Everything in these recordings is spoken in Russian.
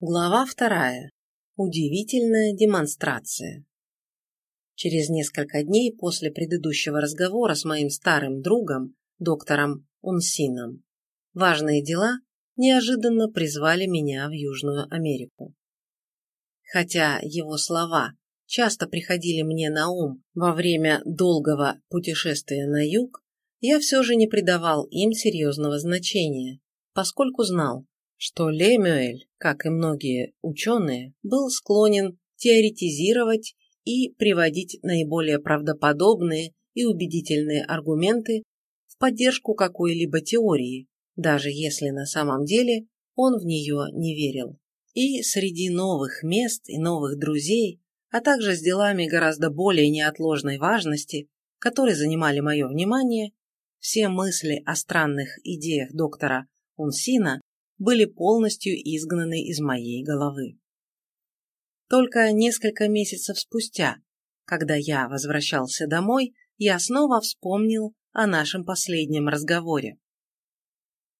Глава вторая. Удивительная демонстрация. Через несколько дней после предыдущего разговора с моим старым другом, доктором Унсином, важные дела неожиданно призвали меня в Южную Америку. Хотя его слова часто приходили мне на ум во время долгого путешествия на юг, я все же не придавал им серьезного значения, поскольку знал, что Лемюэль, как и многие ученые, был склонен теоретизировать и приводить наиболее правдоподобные и убедительные аргументы в поддержку какой-либо теории, даже если на самом деле он в нее не верил. И среди новых мест и новых друзей, а также с делами гораздо более неотложной важности, которые занимали мое внимание, все мысли о странных идеях доктора Унсина были полностью изгнаны из моей головы. Только несколько месяцев спустя, когда я возвращался домой, я снова вспомнил о нашем последнем разговоре.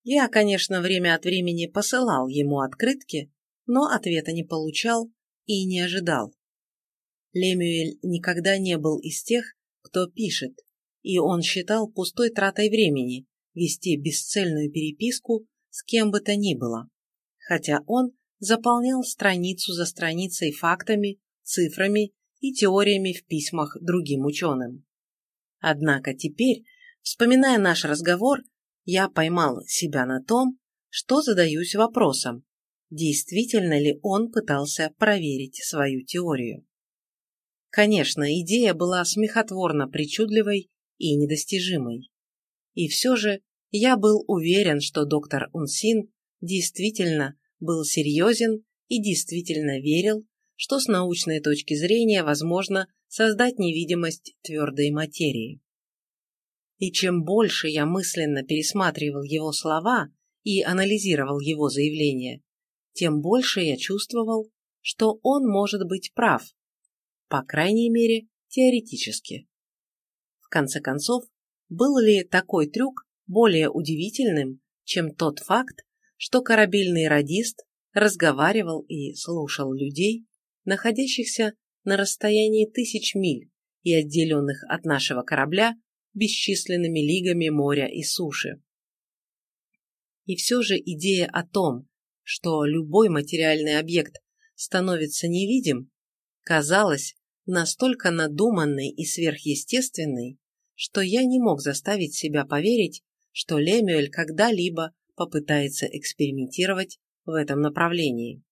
Я, конечно, время от времени посылал ему открытки, но ответа не получал и не ожидал. Лемюэль никогда не был из тех, кто пишет, и он считал пустой тратой времени вести бесцельную переписку с кем бы то ни было, хотя он заполнял страницу за страницей фактами, цифрами и теориями в письмах другим ученым. Однако теперь, вспоминая наш разговор, я поймал себя на том, что задаюсь вопросом, действительно ли он пытался проверить свою теорию. Конечно, идея была смехотворно причудливой и недостижимой. И все же я был уверен, что доктор Унсин действительно был серьезен и действительно верил, что с научной точки зрения возможно создать невидимость твердой материи. И чем больше я мысленно пересматривал его слова и анализировал его заявления, тем больше я чувствовал, что он может быть прав, по крайней мере, теоретически. В конце концов, был ли такой трюк более удивительным, чем тот факт, что корабельный радист разговаривал и слушал людей, находящихся на расстоянии тысяч миль и отделенных от нашего корабля бесчисленными лигами моря и суши. И все же идея о том, что любой материальный объект становится невидим, казалась настолько надуманной и сверхъестественной, что я не мог заставить себя поверить, что Лемюэль когда-либо попытается экспериментировать в этом направлении.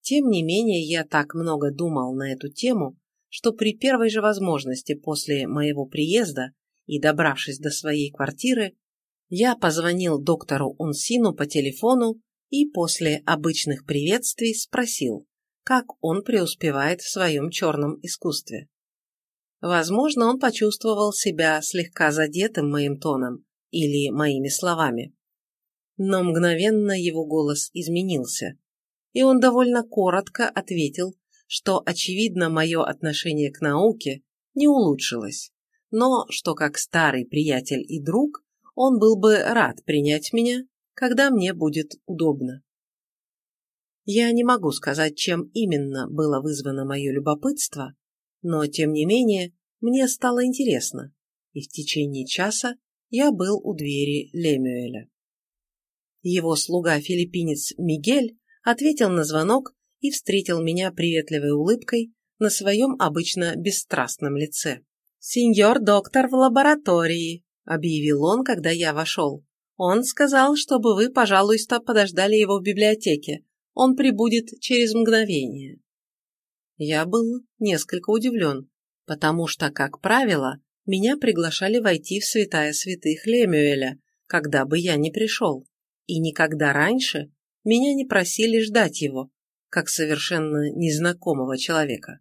Тем не менее, я так много думал на эту тему, что при первой же возможности после моего приезда и добравшись до своей квартиры, я позвонил доктору Унсину по телефону и после обычных приветствий спросил, как он преуспевает в своем черном искусстве. Возможно, он почувствовал себя слегка задетым моим тоном или моими словами. Но мгновенно его голос изменился, и он довольно коротко ответил, что, очевидно, мое отношение к науке не улучшилось, но что как старый приятель и друг он был бы рад принять меня, когда мне будет удобно. Я не могу сказать, чем именно было вызвано мое любопытство, но, тем не менее, мне стало интересно, и в течение часа я был у двери Лемюэля. Его слуга-филиппинец Мигель ответил на звонок и встретил меня приветливой улыбкой на своем обычно бесстрастном лице. «Сеньор доктор в лаборатории», — объявил он, когда я вошел. «Он сказал, чтобы вы, пожалуйста, подождали его в библиотеке. Он прибудет через мгновение». Я был несколько удивлен, потому что, как правило, меня приглашали войти в святая святых Лемюэля, когда бы я ни пришел, и никогда раньше меня не просили ждать его, как совершенно незнакомого человека.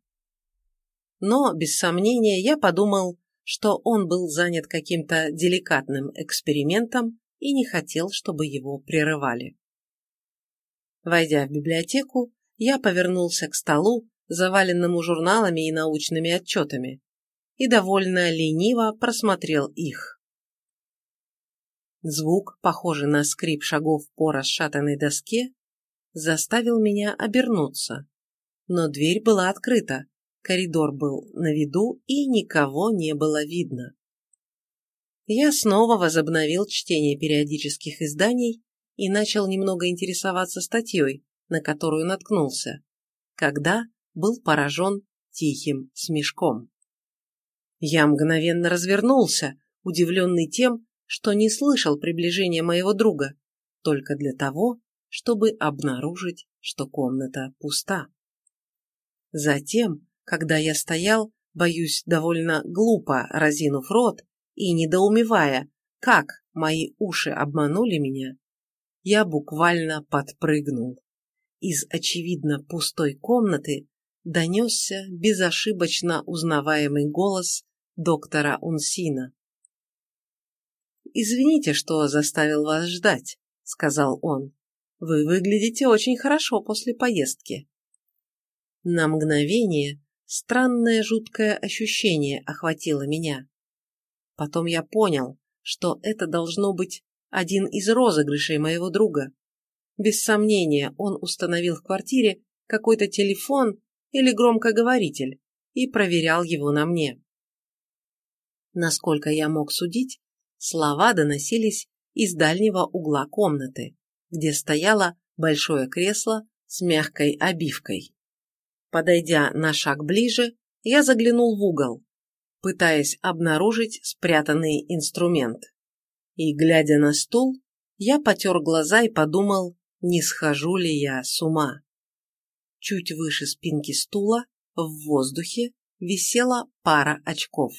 Но, без сомнения, я подумал, что он был занят каким-то деликатным экспериментом и не хотел, чтобы его прерывали. Войдя в библиотеку, я повернулся к столу, заваленному журналами и научными отчетами, и довольно лениво просмотрел их. Звук, похожий на скрип шагов по расшатанной доске, заставил меня обернуться. Но дверь была открыта, коридор был на виду и никого не было видно. Я снова возобновил чтение периодических изданий и начал немного интересоваться статьей, на которую наткнулся, когда был поражен тихим смешком. Я мгновенно развернулся, удивленный тем, что не слышал приближения моего друга, только для того, чтобы обнаружить, что комната пуста. Затем, когда я стоял, боюсь, довольно глупо разинув рот и недоумевая, как мои уши обманули меня, я буквально подпрыгнул. Из очевидно пустой комнаты донесся безошибочно узнаваемый голос доктора Унсина. «Извините, что заставил вас ждать», — сказал он. «Вы выглядите очень хорошо после поездки». На мгновение странное жуткое ощущение охватило меня. Потом я понял, что это должно быть один из розыгрышей моего друга. Без сомнения, он установил в квартире какой-то телефон или громкоговоритель и проверял его на мне. Насколько я мог судить, слова доносились из дальнего угла комнаты, где стояло большое кресло с мягкой обивкой. Подойдя на шаг ближе, я заглянул в угол, пытаясь обнаружить спрятанный инструмент. И, глядя на стул, я потер глаза и подумал, не схожу ли я с ума. Чуть выше спинки стула, в воздухе, висела пара очков.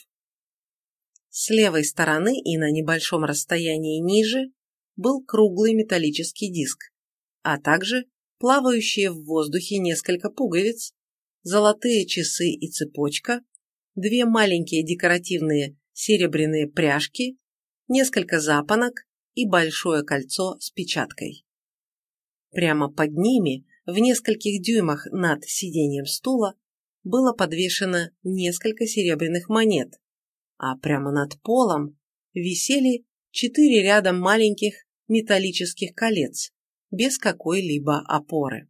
С левой стороны и на небольшом расстоянии ниже был круглый металлический диск, а также плавающие в воздухе несколько пуговиц, золотые часы и цепочка, две маленькие декоративные серебряные пряжки, несколько запонок и большое кольцо с печаткой. Прямо под ними в нескольких дюймах над сиденьем стула было подвешено несколько серебряных монет, а прямо над полом висели четыре ряда маленьких металлических колец без какой-либо опоры.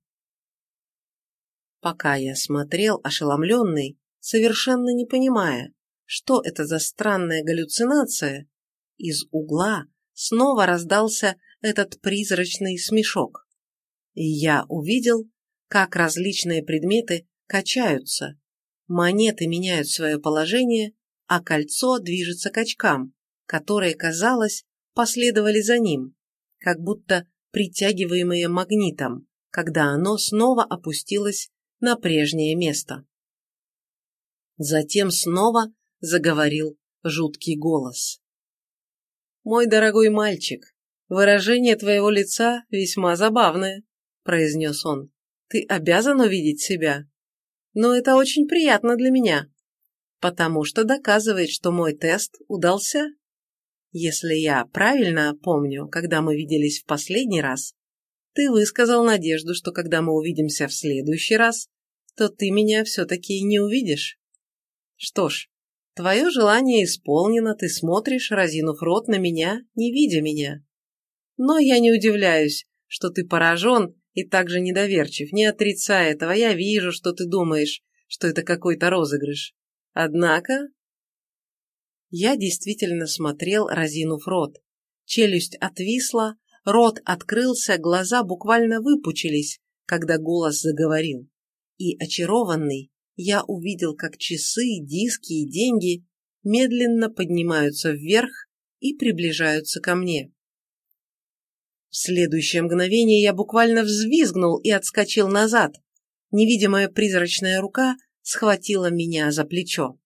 Пока я смотрел, ошеломленный, совершенно не понимая, что это за странная галлюцинация, из угла снова раздался этот призрачный смешок и я увидел, как различные предметы качаются, монеты меняют свое положение, а кольцо движется к очкам, которые, казалось, последовали за ним, как будто притягиваемые магнитом, когда оно снова опустилось на прежнее место. Затем снова заговорил жуткий голос. «Мой дорогой мальчик, выражение твоего лица весьма забавное произнес он. «Ты обязан увидеть себя. Но это очень приятно для меня, потому что доказывает, что мой тест удался. Если я правильно помню, когда мы виделись в последний раз, ты высказал надежду, что когда мы увидимся в следующий раз, то ты меня все-таки не увидишь. Что ж, твое желание исполнено, ты смотришь, разинув рот на меня, не видя меня. Но я не удивляюсь, что ты поражен и также недоверчив. Не отрицай этого, я вижу, что ты думаешь, что это какой-то розыгрыш. Однако... Я действительно смотрел, разинув рот. Челюсть отвисла, рот открылся, глаза буквально выпучились, когда голос заговорил. И, очарованный, я увидел, как часы, диски и деньги медленно поднимаются вверх и приближаются ко мне. В следующее мгновение я буквально взвизгнул и отскочил назад. Невидимая призрачная рука схватила меня за плечо.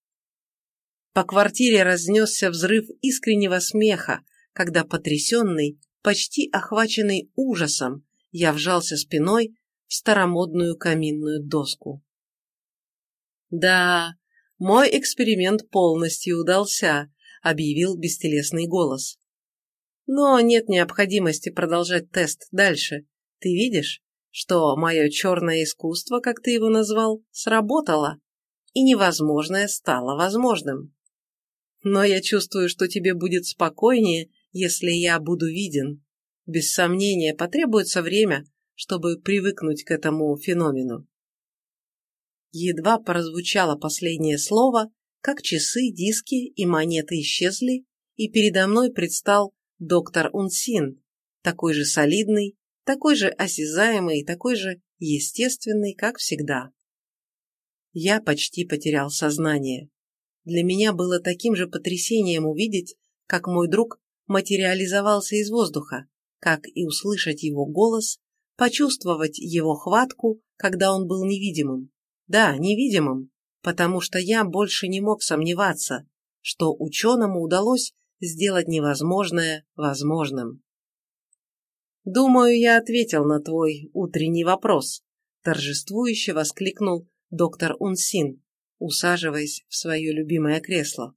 По квартире разнесся взрыв искреннего смеха, когда потрясенный, почти охваченный ужасом, я вжался спиной в старомодную каминную доску. «Да, мой эксперимент полностью удался», — объявил бестелесный голос. Но нет необходимости продолжать тест дальше. Ты видишь, что мое черное искусство, как ты его назвал, сработало, и невозможное стало возможным. Но я чувствую, что тебе будет спокойнее, если я буду виден. Без сомнения, потребуется время, чтобы привыкнуть к этому феномену. Едва прозвучало последнее слово, как часы, диски и монеты исчезли, и передо мной предстал доктор Унсин, такой же солидный, такой же осязаемый, такой же естественный, как всегда. Я почти потерял сознание. Для меня было таким же потрясением увидеть, как мой друг материализовался из воздуха, как и услышать его голос, почувствовать его хватку, когда он был невидимым. Да, невидимым, потому что я больше не мог сомневаться, что ученому удалось сделать невозможное возможным. «Думаю, я ответил на твой утренний вопрос», – торжествующе воскликнул доктор Унсин, усаживаясь в свое любимое кресло.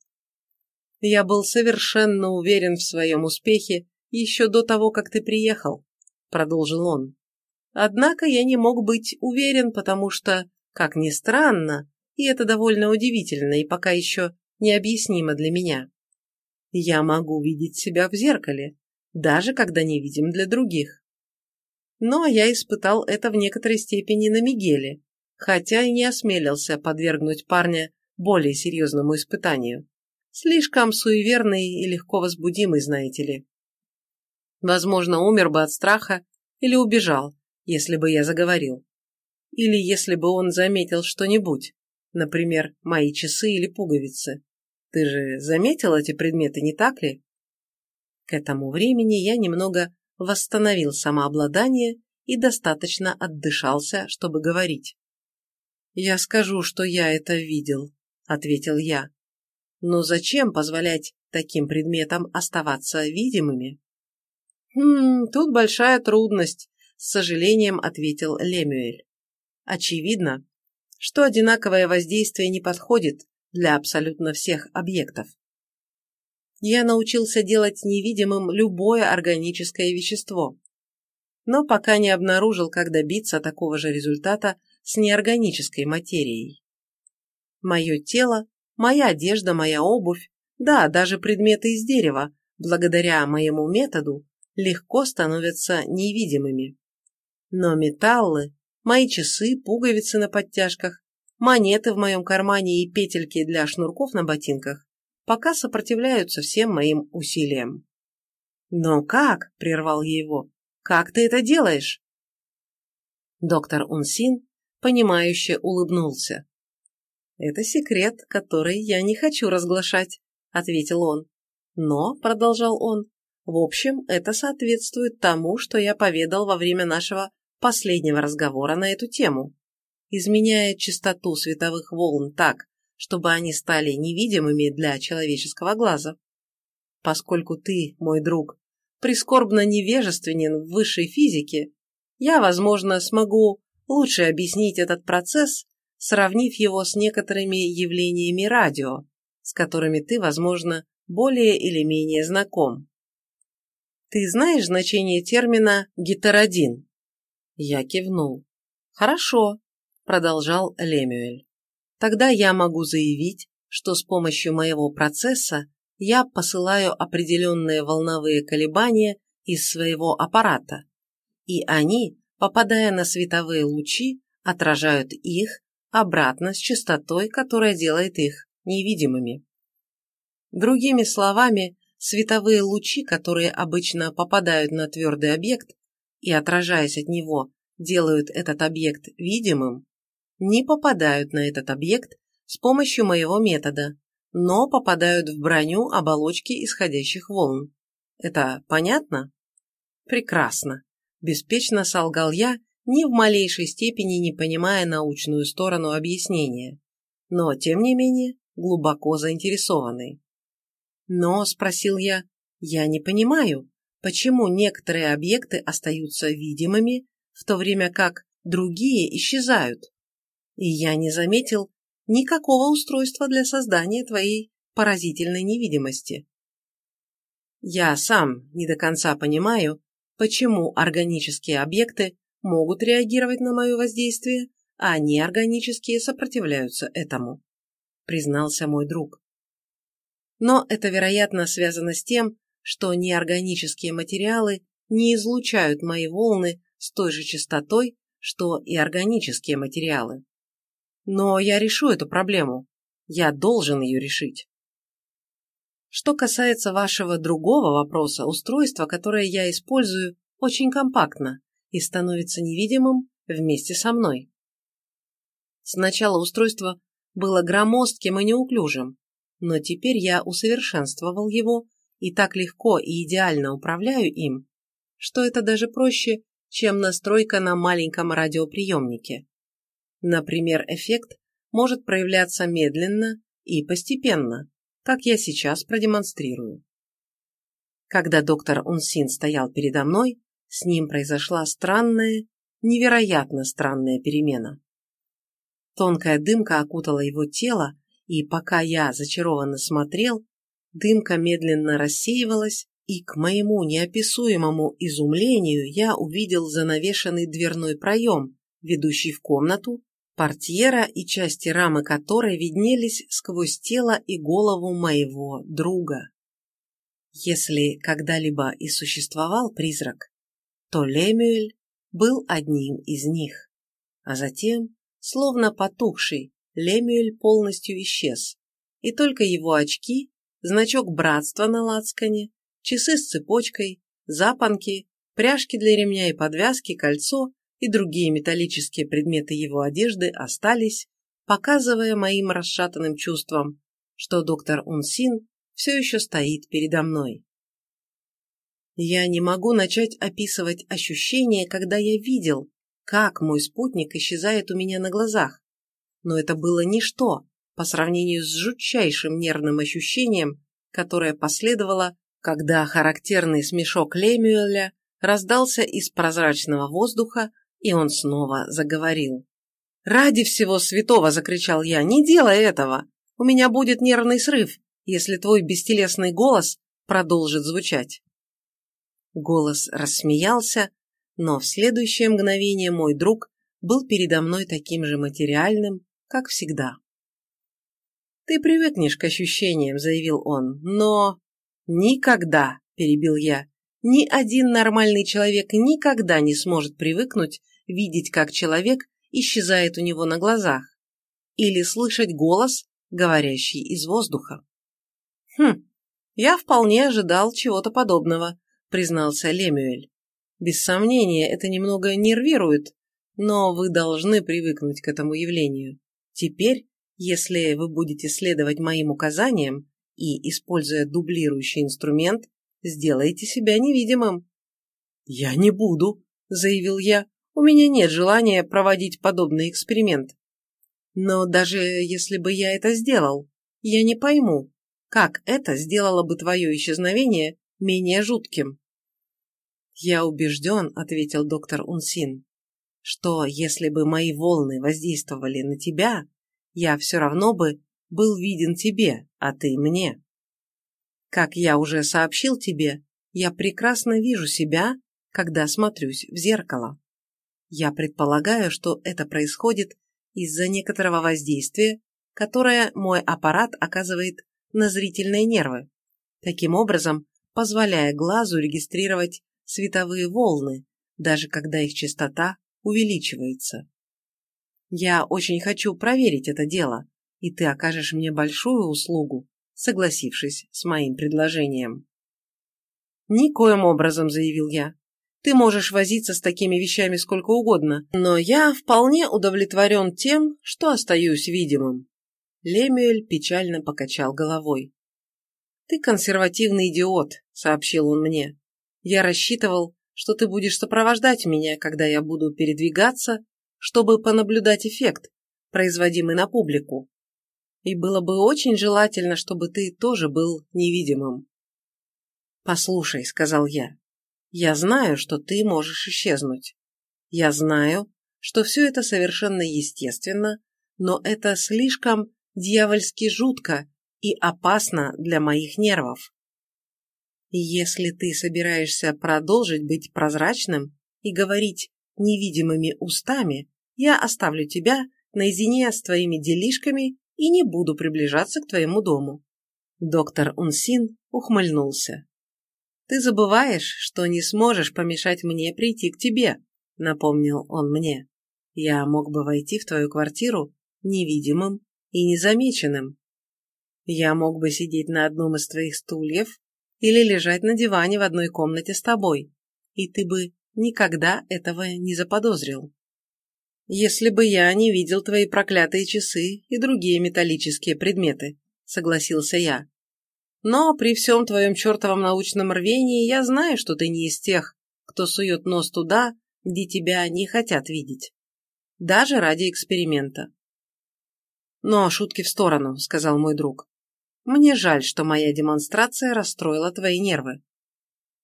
«Я был совершенно уверен в своем успехе еще до того, как ты приехал», – продолжил он. «Однако я не мог быть уверен, потому что, как ни странно, и это довольно удивительно и пока еще необъяснимо для меня, я могу видеть себя в зеркале, даже когда не видим для других. Но я испытал это в некоторой степени на Мигеле, хотя и не осмелился подвергнуть парня более серьезному испытанию. Слишком суеверный и легко возбудимый, знаете ли. Возможно, умер бы от страха или убежал, если бы я заговорил. Или если бы он заметил что-нибудь, например, мои часы или пуговицы. Ты же заметил эти предметы, не так ли? К этому времени я немного восстановил самообладание и достаточно отдышался, чтобы говорить. «Я скажу, что я это видел», — ответил я. «Но зачем позволять таким предметам оставаться видимыми?» «Хм, тут большая трудность», — с сожалением ответил Лемюэль. «Очевидно, что одинаковое воздействие не подходит для абсолютно всех объектов. Я научился делать невидимым любое органическое вещество, но пока не обнаружил, как добиться такого же результата с неорганической материей. Мое тело, моя одежда, моя обувь, да, даже предметы из дерева, благодаря моему методу, легко становятся невидимыми. Но металлы, мои часы, пуговицы на подтяжках, монеты в моем кармане и петельки для шнурков на ботинках пока сопротивляются всем моим усилиям. «Но как?» – прервал я его. «Как ты это делаешь?» Доктор Унсин, понимающе улыбнулся. «Это секрет, который я не хочу разглашать», – ответил он. «Но», – продолжал он, – «в общем, это соответствует тому, что я поведал во время нашего последнего разговора на эту тему. Изменяя частоту световых волн так, чтобы они стали невидимыми для человеческого глаза. Поскольку ты, мой друг, прискорбно невежественен в высшей физике, я, возможно, смогу лучше объяснить этот процесс, сравнив его с некоторыми явлениями радио, с которыми ты, возможно, более или менее знаком. Ты знаешь значение термина «гетеродин»? Я кивнул. Хорошо, продолжал Лемюэль. Тогда я могу заявить, что с помощью моего процесса я посылаю определенные волновые колебания из своего аппарата, и они, попадая на световые лучи, отражают их обратно с частотой, которая делает их невидимыми. Другими словами, световые лучи, которые обычно попадают на твердый объект и, отражаясь от него, делают этот объект видимым, не попадают на этот объект с помощью моего метода, но попадают в броню оболочки исходящих волн. Это понятно? Прекрасно. Беспечно солгал я, ни в малейшей степени не понимая научную сторону объяснения, но, тем не менее, глубоко заинтересованный. Но, спросил я, я не понимаю, почему некоторые объекты остаются видимыми, в то время как другие исчезают и я не заметил никакого устройства для создания твоей поразительной невидимости. Я сам не до конца понимаю, почему органические объекты могут реагировать на мое воздействие, а неорганические сопротивляются этому, признался мой друг. Но это, вероятно, связано с тем, что неорганические материалы не излучают мои волны с той же частотой, что и органические материалы. Но я решу эту проблему. Я должен ее решить. Что касается вашего другого вопроса, устройство, которое я использую, очень компактно и становится невидимым вместе со мной. Сначала устройство было громоздким и неуклюжим, но теперь я усовершенствовал его и так легко и идеально управляю им, что это даже проще, чем настройка на маленьком радиоприемнике. Например, эффект может проявляться медленно и постепенно, как я сейчас продемонстрирую. Когда доктор Унсин стоял передо мной, с ним произошла странная, невероятно странная перемена. Тонкая дымка окутала его тело, и пока я зачарованно смотрел, дымка медленно рассеивалась, и к моему неописуемому изумлению я увидел занавешенный дверной проем, ведущий в комнату, портьера и части рамы которой виднелись сквозь тело и голову моего друга. Если когда-либо и существовал призрак, то Лемюэль был одним из них. А затем, словно потухший, Лемюэль полностью исчез, и только его очки, значок братства на лацкане, часы с цепочкой, запонки, пряжки для ремня и подвязки, кольцо и другие металлические предметы его одежды остались, показывая моим расшатанным чувствам, что доктор Унсин все еще стоит передо мной. Я не могу начать описывать ощущение, когда я видел, как мой спутник исчезает у меня на глазах, но это было ничто по сравнению с жутчайшим нервным ощущением, которое последовало, когда характерный смешок Лемюэля раздался из прозрачного воздуха, и он снова заговорил. «Ради всего святого!» – закричал я. «Не делай этого! У меня будет нервный срыв, если твой бестелесный голос продолжит звучать». Голос рассмеялся, но в следующее мгновение мой друг был передо мной таким же материальным, как всегда. «Ты привыкнешь к ощущениям», — заявил он, — «но...» «Никогда», — перебил я, — «ни один нормальный человек никогда не сможет привыкнуть видеть, как человек исчезает у него на глазах, или слышать голос, говорящий из воздуха. «Хм, я вполне ожидал чего-то подобного», — признался Лемюэль. «Без сомнения, это немного нервирует, но вы должны привыкнуть к этому явлению. Теперь, если вы будете следовать моим указаниям и, используя дублирующий инструмент, сделаете себя невидимым». «Я не буду», — заявил я. У меня нет желания проводить подобный эксперимент. Но даже если бы я это сделал, я не пойму, как это сделало бы твое исчезновение менее жутким. «Я убежден», — ответил доктор Унсин, «что если бы мои волны воздействовали на тебя, я все равно бы был виден тебе, а ты мне. Как я уже сообщил тебе, я прекрасно вижу себя, когда смотрюсь в зеркало. Я предполагаю, что это происходит из-за некоторого воздействия, которое мой аппарат оказывает на зрительные нервы, таким образом позволяя глазу регистрировать световые волны, даже когда их частота увеличивается. Я очень хочу проверить это дело, и ты окажешь мне большую услугу, согласившись с моим предложением. Никоим образом, заявил я. Ты можешь возиться с такими вещами сколько угодно, но я вполне удовлетворен тем, что остаюсь видимым. Лемюэль печально покачал головой. «Ты консервативный идиот», — сообщил он мне. «Я рассчитывал, что ты будешь сопровождать меня, когда я буду передвигаться, чтобы понаблюдать эффект, производимый на публику. И было бы очень желательно, чтобы ты тоже был невидимым». «Послушай», — сказал я, я знаю, что ты можешь исчезнуть. Я знаю, что все это совершенно естественно, но это слишком дьявольски жутко и опасно для моих нервов. Если ты собираешься продолжить быть прозрачным и говорить невидимыми устами, я оставлю тебя наедине с твоими делишками и не буду приближаться к твоему дому. Доктор Унсин ухмыльнулся. Ты забываешь, что не сможешь помешать мне прийти к тебе, напомнил он мне. Я мог бы войти в твою квартиру невидимым и незамеченным. Я мог бы сидеть на одном из твоих стульев или лежать на диване в одной комнате с тобой, и ты бы никогда этого не заподозрил. Если бы я не видел твои проклятые часы и другие металлические предметы, согласился я. Но при всем твоем чертовом научном рвении я знаю, что ты не из тех, кто сует нос туда, где тебя не хотят видеть. Даже ради эксперимента. Но шутки в сторону, сказал мой друг. Мне жаль, что моя демонстрация расстроила твои нервы.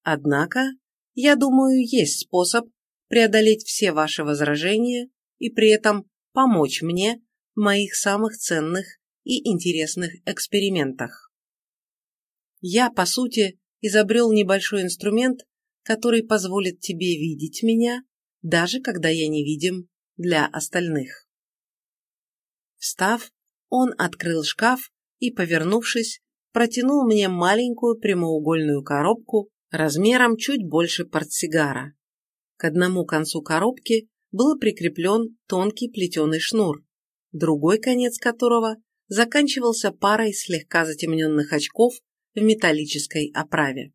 Однако, я думаю, есть способ преодолеть все ваши возражения и при этом помочь мне в моих самых ценных и интересных экспериментах. Я, по сути, изобрел небольшой инструмент, который позволит тебе видеть меня, даже когда я не видим для остальных. Встав, он открыл шкаф и, повернувшись, протянул мне маленькую прямоугольную коробку размером чуть больше портсигара. К одному концу коробки был прикреплен тонкий плетеный шнур, другой конец которого заканчивался парой слегка затемненных очков в металлической оправе.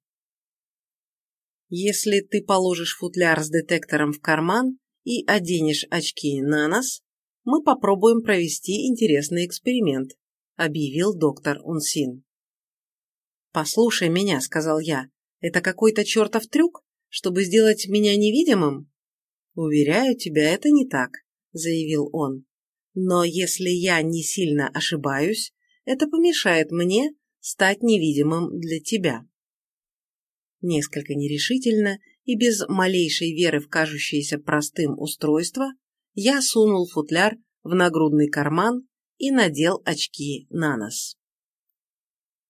Если ты положишь футляр с детектором в карман и оденешь очки на нос, мы попробуем провести интересный эксперимент, объявил доктор Унсин. «Послушай меня», — сказал я, — «это какой-то чертов трюк, чтобы сделать меня невидимым?» «Уверяю тебя, это не так», — заявил он. «Но если я не сильно ошибаюсь, это помешает мне стать невидимым для тебя». Несколько нерешительно и без малейшей веры в кажущееся простым устройство, я сунул футляр в нагрудный карман и надел очки на нос.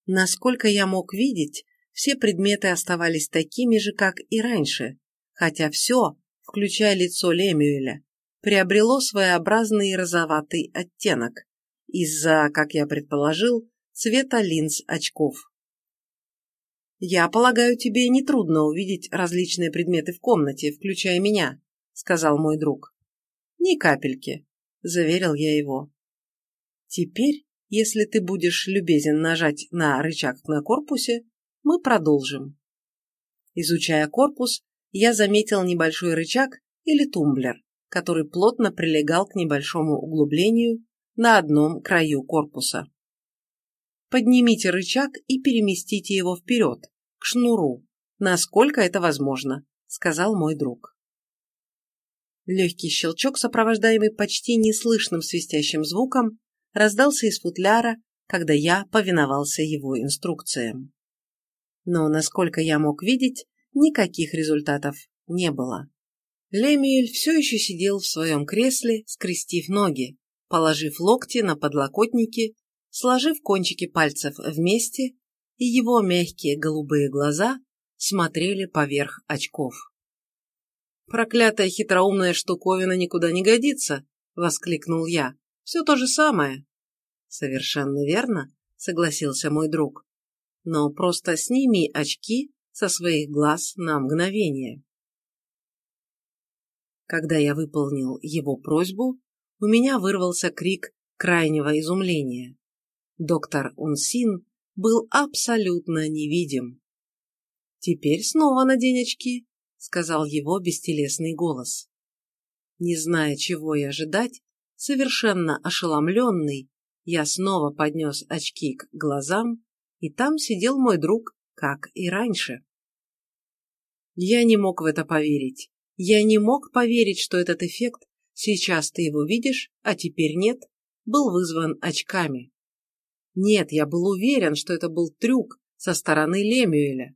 Насколько я мог видеть, все предметы оставались такими же, как и раньше, хотя все, включая лицо Лемюэля, приобрело своеобразный розоватый оттенок из-за, как я предположил, цвета линз очков. «Я полагаю, тебе нетрудно увидеть различные предметы в комнате, включая меня», — сказал мой друг. «Ни капельки», — заверил я его. «Теперь, если ты будешь любезен нажать на рычаг на корпусе, мы продолжим». Изучая корпус, я заметил небольшой рычаг или тумблер, который плотно прилегал к небольшому углублению на одном краю корпуса. Поднимите рычаг и переместите его вперед, к шнуру, насколько это возможно, сказал мой друг. Легкий щелчок, сопровождаемый почти неслышным свистящим звуком, раздался из футляра, когда я повиновался его инструкциям. Но, насколько я мог видеть, никаких результатов не было. Лемиэль все еще сидел в своем кресле, скрестив ноги, положив локти на подлокотники, сложив кончики пальцев вместе, и его мягкие голубые глаза смотрели поверх очков. «Проклятая хитроумная штуковина никуда не годится!» — воскликнул я. «Все то же самое!» «Совершенно верно», — согласился мой друг. «Но просто сними очки со своих глаз на мгновение. Когда я выполнил его просьбу, у меня вырвался крик крайнего изумления. Доктор Унсин был абсолютно невидим. «Теперь снова надень очки», — сказал его бестелесный голос. Не зная, чего и ожидать, совершенно ошеломленный, я снова поднес очки к глазам, и там сидел мой друг как и раньше. Я не мог в это поверить. Я не мог поверить, что этот эффект, сейчас ты его видишь, а теперь нет, был вызван очками. Нет, я был уверен, что это был трюк со стороны Лемюэля.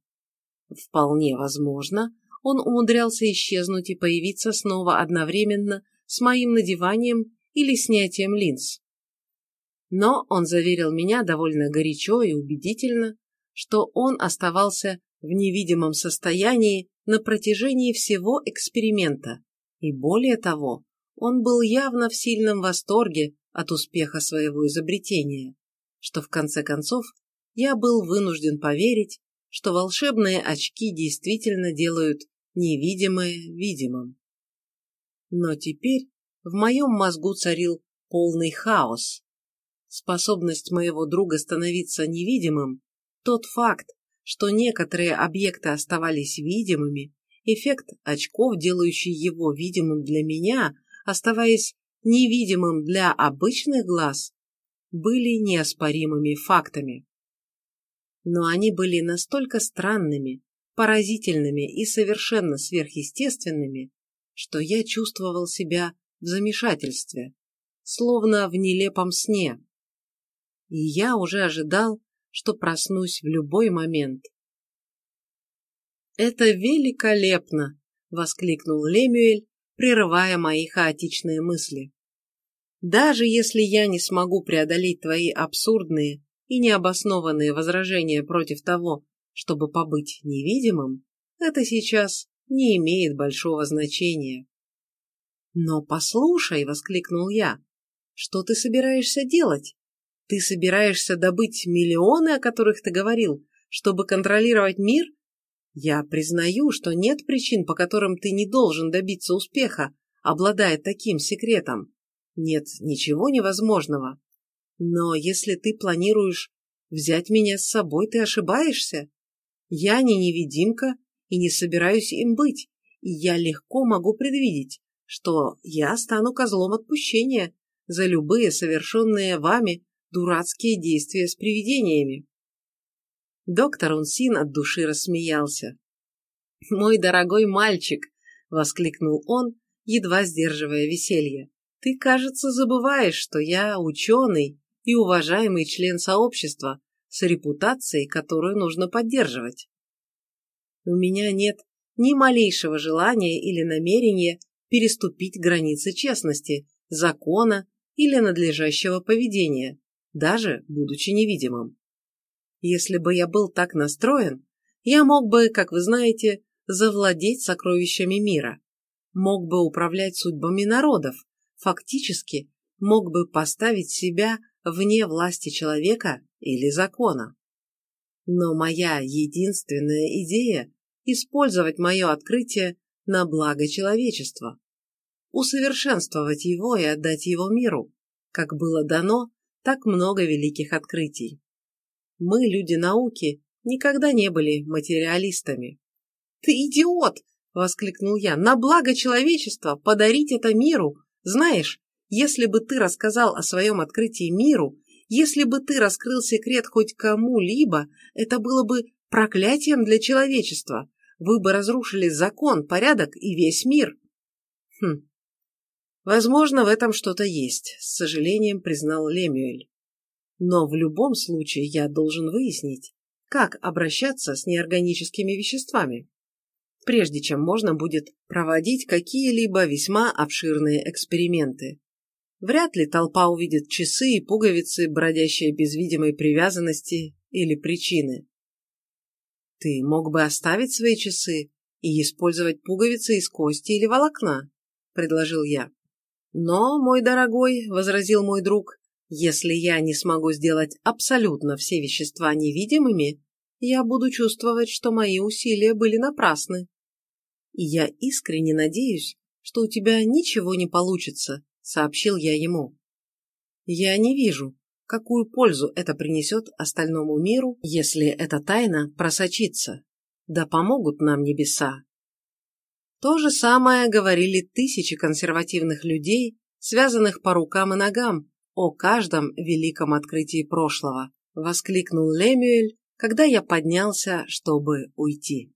Вполне возможно, он умудрялся исчезнуть и появиться снова одновременно с моим надеванием или снятием линз. Но он заверил меня довольно горячо и убедительно, что он оставался в невидимом состоянии на протяжении всего эксперимента, и более того, он был явно в сильном восторге от успеха своего изобретения, что в конце концов я был вынужден поверить, что волшебные очки действительно делают невидимое видимым. Но теперь в моем мозгу царил полный хаос. Способность моего друга становиться невидимым, тот факт, что некоторые объекты оставались видимыми, эффект очков, делающий его видимым для меня, оставаясь невидимым для обычных глаз, были неоспоримыми фактами. Но они были настолько странными, поразительными и совершенно сверхъестественными, что я чувствовал себя в замешательстве, словно в нелепом сне. И я уже ожидал, что проснусь в любой момент. «Это великолепно!» — воскликнул Лемюэль, прерывая мои хаотичные мысли. «Даже если я не смогу преодолеть твои абсурдные и необоснованные возражения против того, чтобы побыть невидимым, это сейчас не имеет большого значения. «Но послушай», — воскликнул я, — «что ты собираешься делать? Ты собираешься добыть миллионы, о которых ты говорил, чтобы контролировать мир? Я признаю, что нет причин, по которым ты не должен добиться успеха, обладая таким секретом. Нет ничего невозможного. Но если ты планируешь взять меня с собой, ты ошибаешься. Я не невидимка и не собираюсь им быть, и я легко могу предвидеть, что я стану козлом отпущения за любые совершенные вами дурацкие действия с привидениями. Доктор Унсин от души рассмеялся. «Мой дорогой мальчик!» — воскликнул он, едва сдерживая веселье. «Ты, кажется, забываешь, что я ученый и уважаемый член сообщества, с репутацией, которую нужно поддерживать. У меня нет ни малейшего желания или намерения переступить границы честности, закона или надлежащего поведения, даже будучи невидимым. Если бы я был так настроен, я мог бы, как вы знаете, завладеть сокровищами мира, мог бы управлять судьбами народов, фактически мог бы поставить себя вне власти человека или закона. Но моя единственная идея – использовать мое открытие на благо человечества, усовершенствовать его и отдать его миру, как было дано так много великих открытий. Мы, люди науки, никогда не были материалистами. «Ты идиот!» – воскликнул я. «На благо человечества подарить это миру! Знаешь, если бы ты рассказал о своем открытии миру, если бы ты раскрыл секрет хоть кому-либо, это было бы проклятием для человечества. Вы бы разрушили закон, порядок и весь мир. Хм. Возможно, в этом что-то есть, с сожалением признал Лемюэль. Но в любом случае я должен выяснить, как обращаться с неорганическими веществами, прежде чем можно будет проводить какие-либо весьма обширные эксперименты. Вряд ли толпа увидит часы и пуговицы, бродящие без видимой привязанности или причины. Ты мог бы оставить свои часы и использовать пуговицы из кости или волокна, предложил я. Но, мой дорогой, возразил мой друг, если я не смогу сделать абсолютно все вещества невидимыми, я буду чувствовать, что мои усилия были напрасны. И я искренне надеюсь, что у тебя ничего не получится, сообщил я ему. Я не вижу, какую пользу это принесет остальному миру, если эта тайна просочится. Да помогут нам небеса. То же самое говорили тысячи консервативных людей, связанных по рукам и ногам, о каждом великом открытии прошлого, воскликнул Лемюэль, когда я поднялся, чтобы уйти.